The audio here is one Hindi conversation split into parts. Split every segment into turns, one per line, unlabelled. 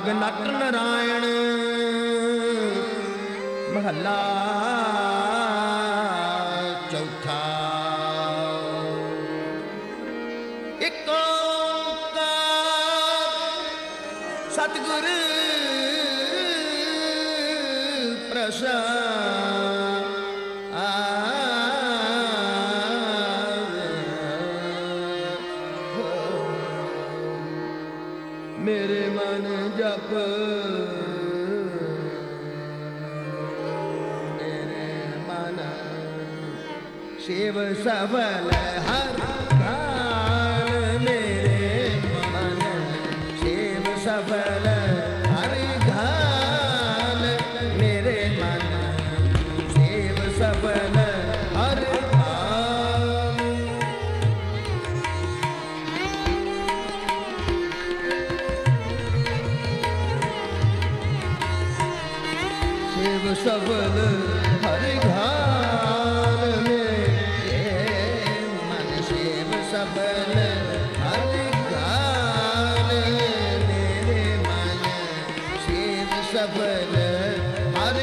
ਰਾਗ ਨਟ ਨਰਾਇਣ। ਮਹੱਲਾ ਫਿਰ ਮਨ ਜਪ। ਮੇਰੇ ਮਨ ਸ਼ਿਵ ਸਵਲ ਹਰ सबल हर घर में। मन शिव सबल हर घर मेरे मन शिव सबल हर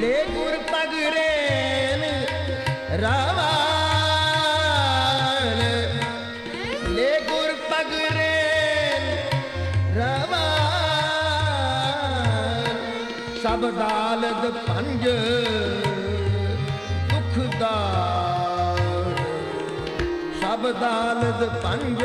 ले गुर पगरे ਦਾਲਦ ਪੰਜ ਦੁਖ ਦਾ ਸਭ ਦਾਲਦ ਪੰਜ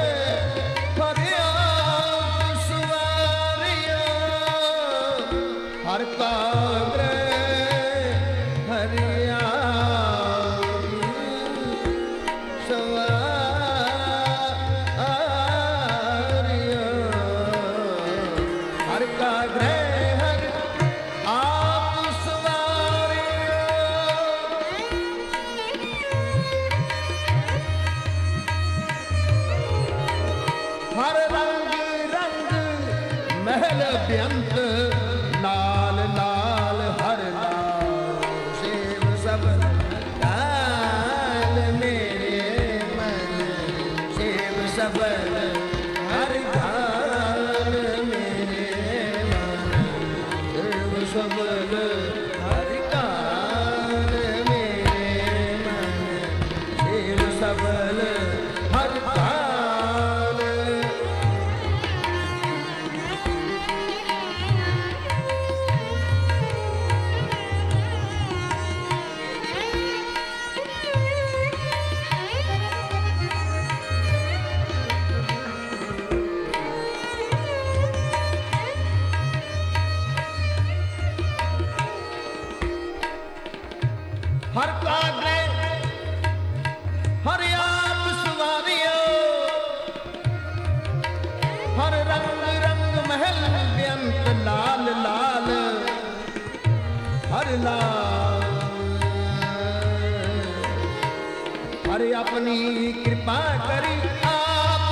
अपनी कृपा करी आप।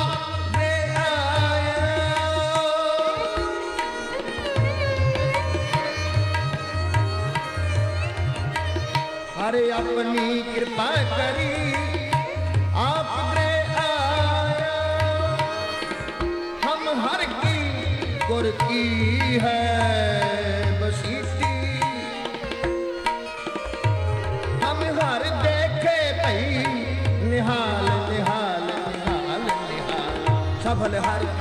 दे अरे अपनी कृपा करी आप दे हम हर की गुर की है। Hare Hare.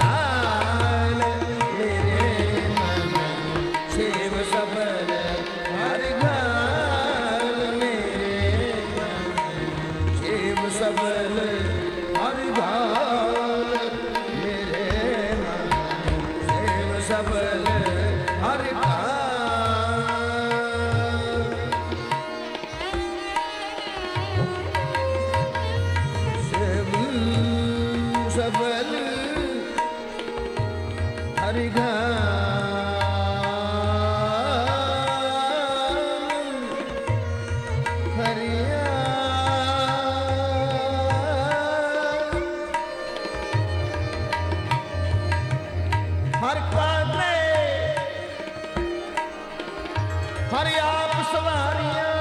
आप सवारियाँ।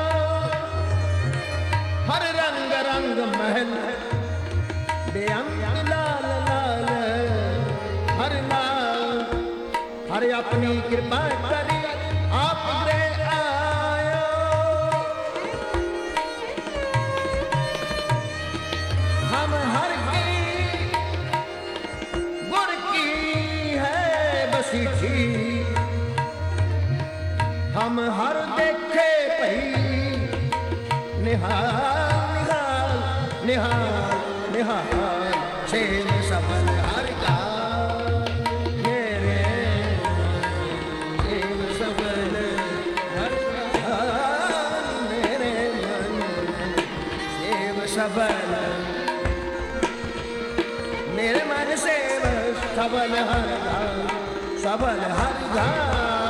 हर रंग रंग महल। बेअंत लाल लाल। हर लाल हर अपनी कृपा करी आप गृह आयो। हम हर की गुर है बसीठी हम हर निहाल निहाल सेव सफल हर मेरे मन सेव सफल मेरे मन सेव सफल हर का सफल हर का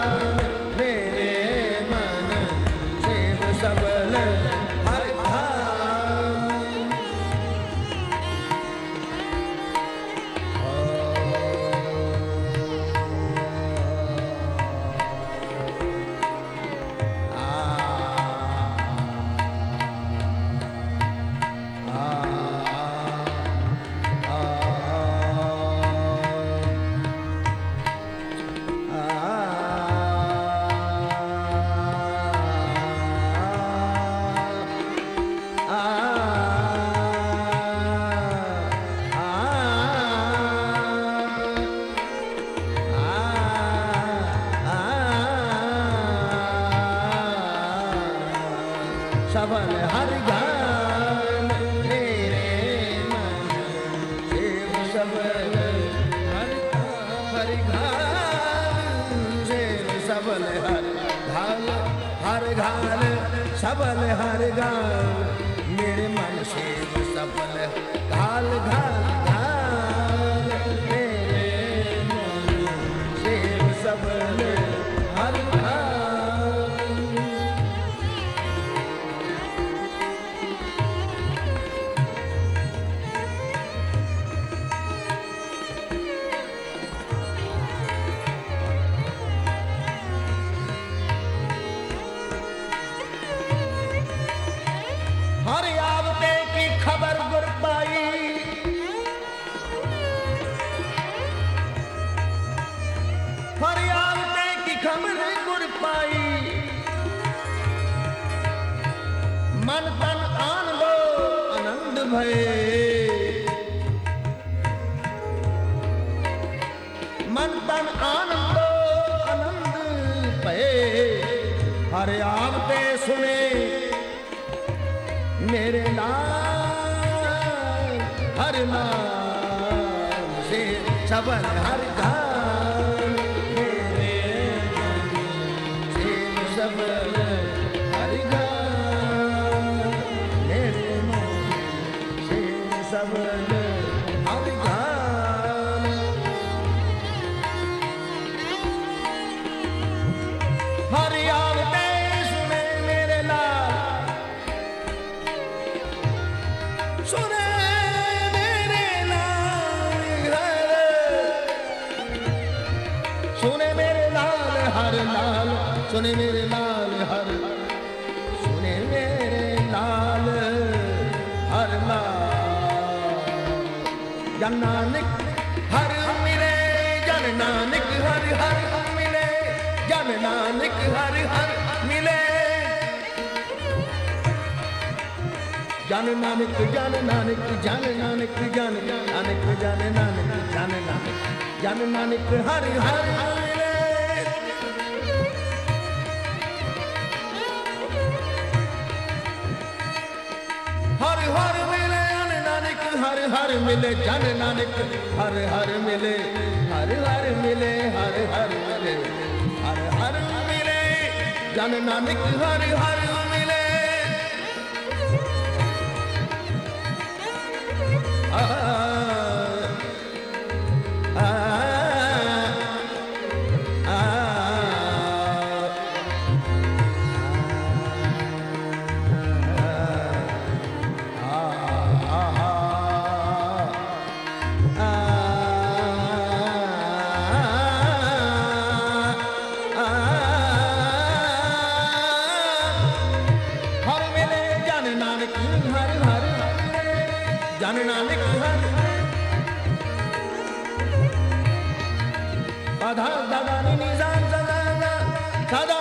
सबल हर ज्ञान मेरे सेव सबल हर हर घान शिव सबल हर घाल हर घाल सबल हर गान तन आनंद आनंद भय हर आवते सुने, मेरे नाम, हर नाम से सबल हर गान मेरे मन से सबल हर सबल ਸੁਣੇ ਮੇਰੇ ਲਾਲ ਹਰ, ਸੁਣੇ ਮੇਰੇ ਲਾਲ ਹਰ ਲਾਲ। ਜਨ ਨਾਨਕ ਹਰ ਮਿਲੇ, ਜਨ ਨਾਨਕ ਹਰ ਹਰ ਮਿਲੇ। ਜਨ ਨਾਨਕ ਹਰ ਹਰ ਮਿਲੇ। ਜਨ ਨਾਨਕ ਜਨ ਨਾਨਕ ਜਨ ਨਾਨਕ ਜਨ ਨਾਨਕ ਜਨ ਨਾਨਕ ਜਨ ਨਾਨਕ। ਜਨ ਨਾਨਕ ਹਰ ਹਰ ਹਰ ਹਰ ਮਿਲੇ ਅਨ ਨਾਨਕ, ਹਰ ਹਰ ਮਿਲੇ ਜਨ ਨਾਨਕ, ਹਰ ਹਰ ਮਿਲੇ, ਹਰ ਹਰ ਮਿਲੇ, ਹਰ ਹਰ ਮਿਲੇ, ਹਰ ਹਰ ਮਿਲੇ ਜਨ ਨਾਨਕ, ਹਰ ਹਰ ਮਿਲੇ। ਆ ધનના નિધાન દાદાની નિધાન દાદા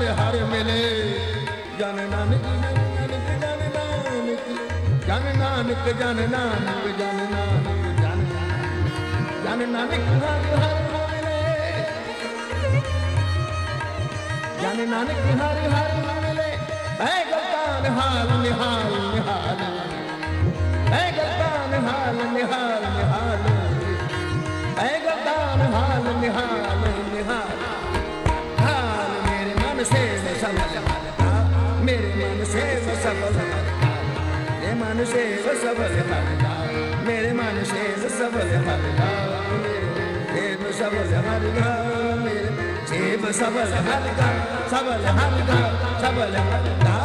हर हर मिले। जन नानक जन नानक जन नानक जन नानक जन नानक, जन जन नानक, हर हर मिले। जन नानक, हर हर मिले। है गलतान हाल, निहाल निहाल। है गलतान हाल, निहाल निहाल। है गलतान हाल, निहाल निहाल। सबल हे मानुषेव सबल मेरे मानुषेव सबल हेनु सबल हलगा मेरे शेव सबल हलगा सबल हलगा सबल हलगा